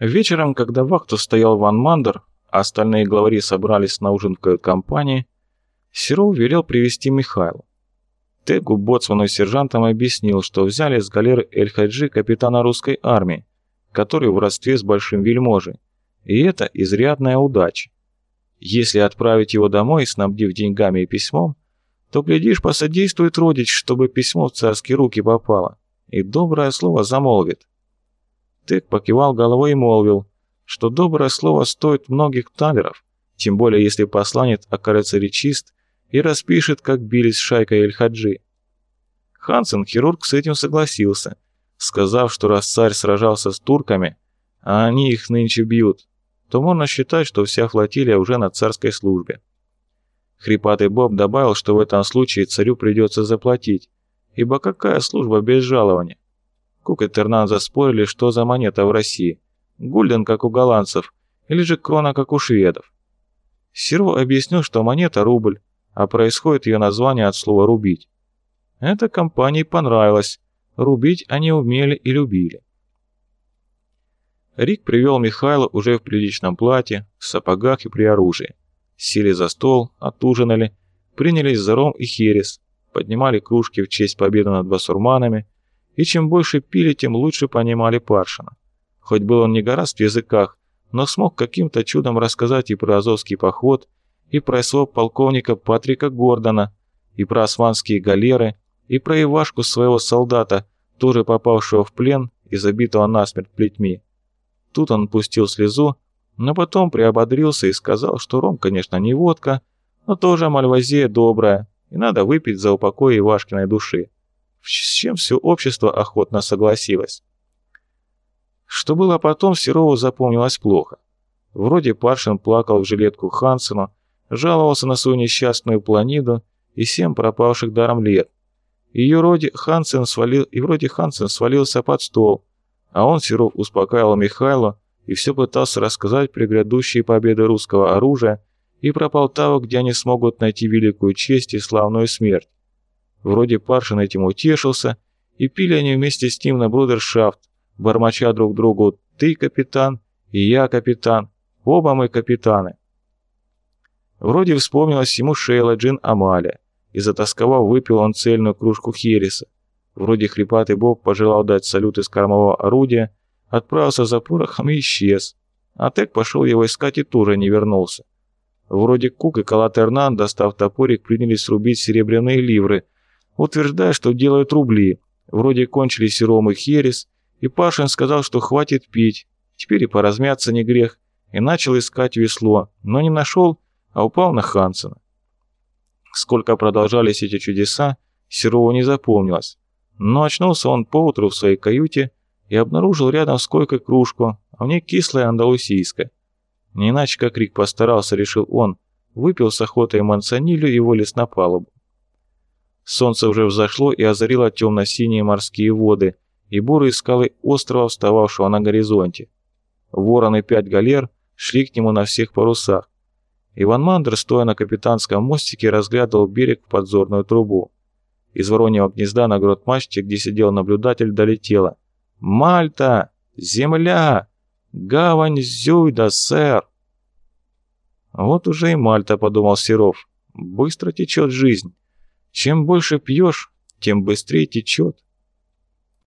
Вечером, когда вахту стоял Ван Мандер, а остальные главари собрались на ужин в кают-компании, Серов велел привести Михайлу. Тегу, боцману и сержантам объяснил, что взяли с галеры Эль-Хаджи капитана русской армии, который в родстве с большим вельможей, и это изрядная удача. Если отправить его домой, снабдив деньгами и письмом, то, глядишь, посодействует родич, чтобы письмо в царские руки попало, и доброе слово замолвит. Тек покивал головой и молвил, что доброе слово стоит многих талеров, тем более если посланец окажется речист и распишет, как бились с шайкой Эль-Хаджи. Хансен, хирург, с этим согласился, сказав, что раз царь сражался с турками, а они их нынче бьют, то можно считать, что вся флотилия уже на царской службе. Хрипатый Боб добавил, что в этом случае царю придется заплатить, ибо какая служба без жалования? Кук и Тернан заспорили, что за монета в России. Гульден, как у голландцев, или же крона, как у шведов. Серво объяснил, что монета – рубль, а происходит ее название от слова «рубить». Это компании понравилось. Рубить они умели и любили. Рик привел Михайла уже в приличном платье, в сапогах и при оружии. Сели за стол, отужинали, принялись за ром и херес, поднимали кружки в честь победы над басурманами, и чем больше пили, тем лучше понимали Паршина. Хоть был он не гораст в языках, но смог каким-то чудом рассказать и про Азовский поход, и про СВО полковника Патрика Гордона, и про османские галеры, и про Ивашку своего солдата, тоже попавшего в плен и забитого насмерть плетьми. Тут он пустил слезу, но потом приободрился и сказал, что ром, конечно, не водка, но тоже мальвазия добрая, и надо выпить за упокой Ивашкиной души. С чем все общество охотно согласилось. Что было потом, Серову запомнилось плохо. Вроде Паршин плакал в жилетку Хансену, жаловался на свою несчастную планиду и семь пропавших даром лет. Ее вроде Хансен свалил, и вроде Хансен свалился под стол, а он, Серов, успокаивал Михайло и все пытался рассказать про грядущие победы русского оружия и про Полтаву, где они смогут найти великую честь и славную смерть. Вроде Паршин этим утешился, и пили они вместе с ним на брудершафт, бормоча друг другу «ты капитан» и «я капитан», оба мы капитаны. Вроде вспомнилась ему Шейла Джин Амаля, и затасковав выпил он цельную кружку хереса. Вроде хрипатый бог пожелал дать салют из кормового орудия, отправился за порохом и исчез. А Тек пошел его искать и тоже не вернулся. Вроде Кук и Калатернан, достав топорик, принялись рубить серебряные ливры, утверждая, что делают рубли. Вроде кончились и и херес, и Пашин сказал, что хватит пить, теперь и поразмяться не грех, и начал искать весло, но не нашел, а упал на Хансена. Сколько продолжались эти чудеса, Серову не запомнилось. Но очнулся он поутру в своей каюте и обнаружил рядом с койкой кружку, а в ней кислая андалусийская. Не иначе как Рик постарался, решил он, выпил с охотой мансонилю и вылез на палубу. Солнце уже взошло и озарило темно-синие морские воды и бурые скалы острова, встававшего на горизонте. Ворон и пять галер шли к нему на всех парусах. Иван Мандер, стоя на капитанском мостике, разглядывал берег в подзорную трубу. Из вороньего гнезда на грот-мачте, где сидел наблюдатель, долетело. «Мальта! Земля! Гавань Зюйда, сэр!» «Вот уже и Мальта», — подумал Серов. «Быстро течет жизнь. Чем больше пьешь, тем быстрее течет».